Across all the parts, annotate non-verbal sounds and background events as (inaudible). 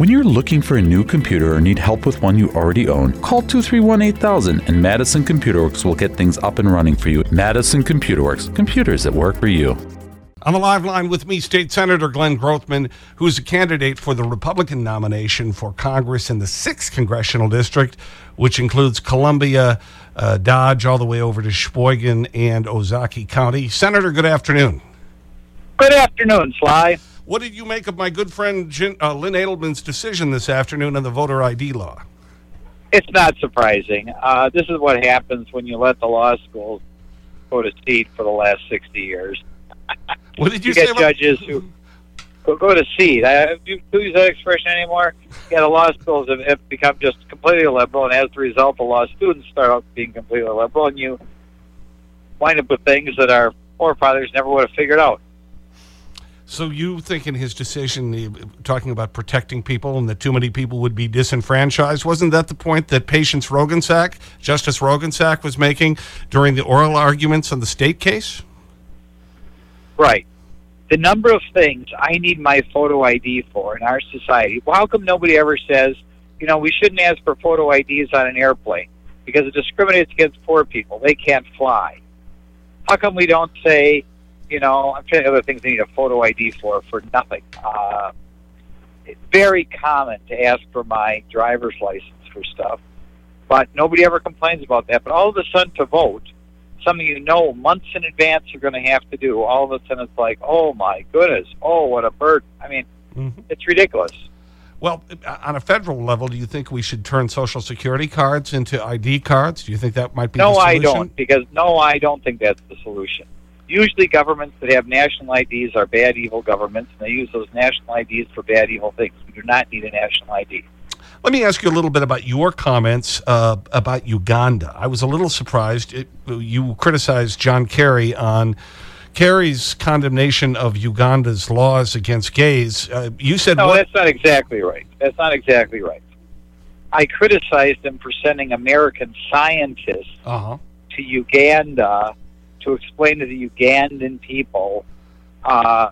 When you're looking for a new computer or need help with one you already own, call 231 8000 and Madison Computer Works will get things up and running for you. Madison Computer Works, computers that work for you. On the live line with me, State Senator Glenn Grothman, who's a candidate for the Republican nomination for Congress in the 6th Congressional District, which includes Columbia, uh, Dodge, all the way over to Sheboygan and Ozaukee County. Senator, good afternoon. Good afternoon, Sly. What did you make of my good friend Jin, uh, Lynn Adelman's decision this afternoon on the voter ID law? It's not surprising. Uh, this is what happens when you let the law schools go to seed for the last 60 years. (laughs) What did you, You say get judges who go, go to seed. I, do you use that expression anymore? Yeah, the law schools have, have become just completely liberal, and as a result, the law students start out being completely liberal, and you wind up with things that our forefathers never would have figured out. So you think in his decision, eh, talking about protecting people and that too many people would be disenfranchised, wasn't that the point that Patience Roggensack, Justice Roggensack was making during the oral arguments on the state case? Right. The number of things I need my photo ID for in our society. Well, how come nobody ever says, you know, we shouldn't ask for photo IDs on an airplane because it discriminates against poor people. They can't fly. How come we don't say, you know, I'm trying to other things I need a photo ID for for nothing. Uh, it's very common to ask for my driver's license for stuff, but nobody ever complains about that. But all of a sudden, to vote, something you know months in advance you're going to have to do. All of a sudden, it's like, oh my goodness, oh what a burden. I mean, Mhm. it's ridiculous. Well, on a federal level, do you think we should turn Social Security cards into ID cards? Do you think that might be No, I don't, because no, I don't think that's the solution. Usually, governments that have national IDs are bad, evil governments, and they use those national IDs for bad, evil things. We do not need a national ID. Let me ask you a little bit about your comments uh, about Uganda. I was a little surprised. It, you criticized John Kerry on Kerry's condemnation of Uganda's laws against gays. Uh, you said No, what? that's not exactly right. That's not exactly right. I criticized him for sending American scientists Uh-huh. to Uganda to explain to the Ugandan people uh,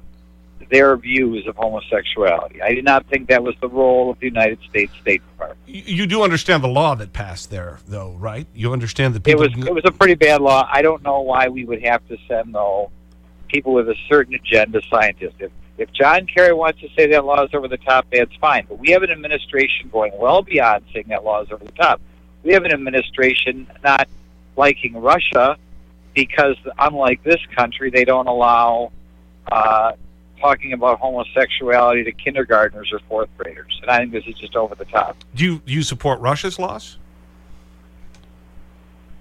their views of homosexuality. I did not think that was the role of the United States State Department. You, you do understand the law that passed there, though, right? You understand that It was it was a pretty bad law. I don't know why we would have to send though people with a certain agenda scientists. If if John Kerry wants to say that law is over the top, that's fine. But we have an administration going well beyond saying that law is over the top. We have an administration not liking Russia because, unlike this country, they don't allow uh, talking about homosexuality to kindergartners or fourth graders. And I think this is just over the top. do, you, do you support Russia's laws?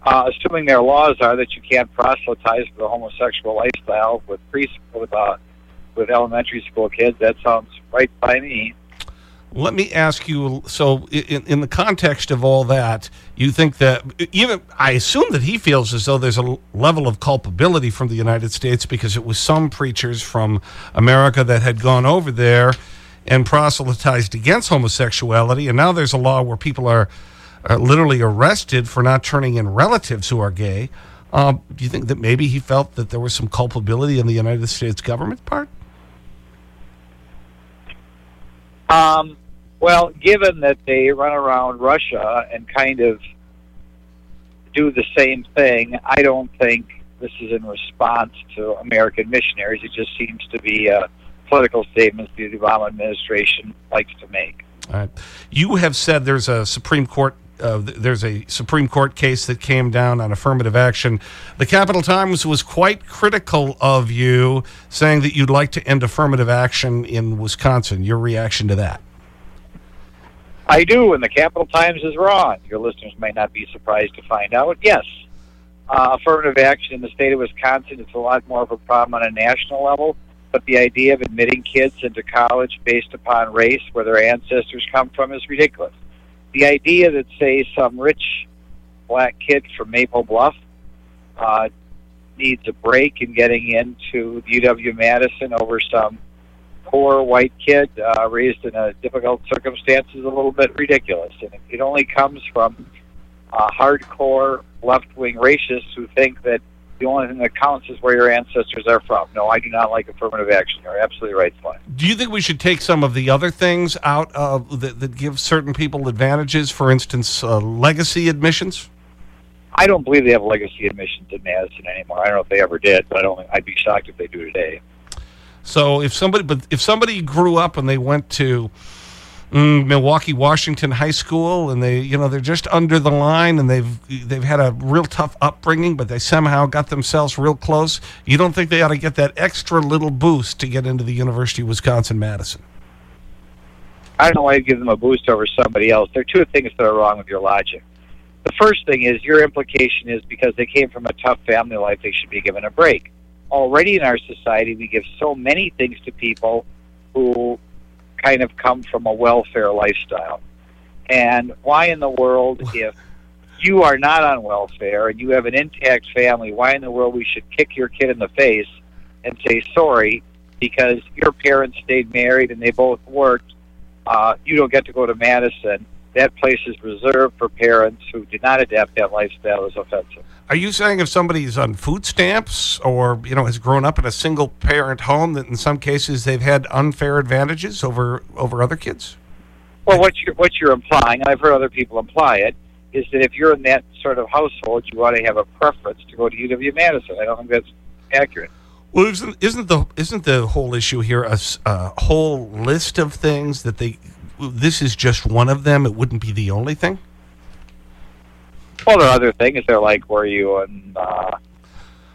uh, assuming their laws are that you can't proselytize for the homosexual lifestyle with with uh, with elementary school kids, that sounds right by me. Let me ask you, so in, in the context of all that, you think that even, I assume that he feels as though there's a level of culpability from the United States because it was some preachers from America that had gone over there and proselytized against homosexuality. And now there's a law where people are, are literally arrested for not turning in relatives who are gay. Um, do you think that maybe he felt that there was some culpability in the United States government part? Um, well, given that they run around Russia and kind of do the same thing, I don't think this is in response to American missionaries. It just seems to be a political statements the Obama administration likes to make. Right. You have said there's a Supreme Court uh, there's a Supreme Court case that came down on affirmative action. The Capital Times was quite critical of you, saying that you'd like to end affirmative action in Wisconsin. Your reaction to that? I do, and the Capital Times is wrong. Your listeners may not be surprised to find out. Yes, uh, affirmative action in the state of Wisconsin is a lot more of a problem on a national level. But the idea of admitting kids into college based upon race, where their ancestors come from, is ridiculous. The idea that, say, some rich black kid from Maple Bluff uh, needs a break in getting into UW Madison over some poor white kid uh, raised in a difficult circumstance is a little bit ridiculous, and it, only comes from uh, hardcore left-wing racists who think that the only thing that counts is where your ancestors are from. No, I do not like affirmative action. You're absolutely right, Sly. Do you think we should take some of the other things out of, that, that give certain people advantages? For instance, uh, legacy admissions? I don't believe they have legacy admissions in Madison anymore. I don't know if they ever did, but I don't. I'd be shocked if they do today. So if somebody, but if somebody grew up and they went to Mm, Milwaukee, Washington High School, and they, you know, they're just under the line, and they've they've had a real tough upbringing, but they somehow got themselves real close. You don't think they ought to get that extra little boost to get into the University of Wisconsin Madison? I don't know why you give them a boost over somebody else. There are two things that are wrong with your logic. The first thing is your implication is because they came from a tough family life, they should be given a break. Already in our society, we give so many things to people who kind of come from a welfare lifestyle. And why in the world, (laughs) if you are not on welfare and you have an intact family, why in the world we should kick your kid in the face and say sorry because your parents stayed married and they both worked? Uh, you don't get to go to Madison that place is reserved for parents who did not adapt that lifestyle as offensive. Are you saying if somebody's on food stamps or, you know, has grown up in a single parent home that in some cases they've had unfair advantages over, over other kids? Well, what you're, what you're implying, and I've heard other people imply it, is that if you're in that sort of household, you ought to have a preference to go to UW-Madison. I don't think that's accurate. Well, isn't, isn't, the, isn't the whole issue here a, a whole list of things that they this is just one of them? It wouldn't be the only thing? Well, there are other things. They're like, were you in uh,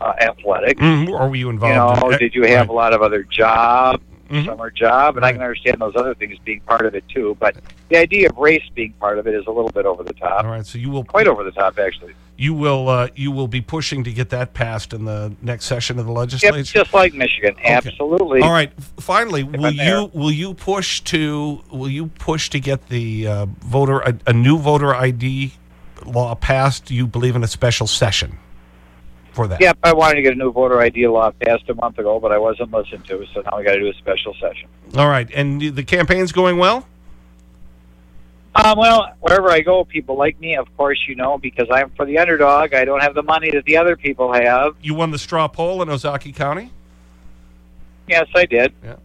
uh, athletics? Mm, or were you involved? You know, did you have right. a lot of other jobs? -hmm. summer job, and right. I can understand those other things being part of it too. But the idea of race being part of it is a little bit over the top. All right, so you will quite over the top actually. You will uh, you will be pushing to get that passed in the next session of the legislature. Yep, just like Michigan, okay. absolutely. All right, finally, if will you will you push to will you push to get the uh, voter a, a new voter ID law passed? You believe in a special session? for that. Yep, I wanted to get a new voter ID law passed a month ago, but I wasn't listened to, so now we got to do a special session. All right, and the campaign's going well? Um, well, wherever I go, people like me, of course, you know, because I'm for the underdog. I don't have the money that the other people have. You won the straw poll in Ozaukee County? Yes, I did. Yeah.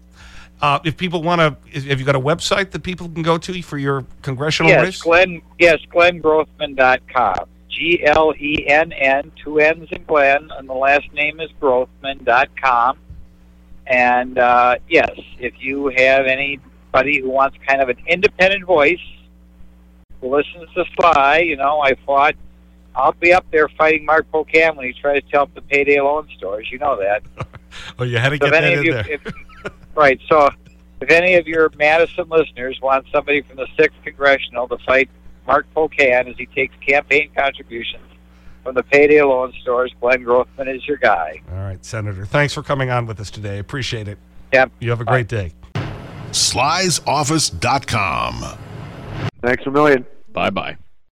Uh, if people want to, have you got a website that people can go to for your congressional yes, race? Glenn, yes, glengrothman.com. G L E N N, two N's in Glenn, and the last name is Grothman.com. And uh, yes, if you have anybody who wants kind of an independent voice who listens to Sly, you know, I fought, I'll be up there fighting Mark Pocan when he tries to help the payday loan stores. You know that. (laughs) oh, you had to so get that in you, there. If, (laughs) right. So if any of your Madison listeners want somebody from the 6th Congressional to fight Mark Pocan as he takes campaign contributions from the payday loan stores. Glenn Grothman is your guy. All right, Senator. Thanks for coming on with us today. Appreciate it. Yep. You have a great day. Sly'sOffice.com. Thanks a million. Bye bye.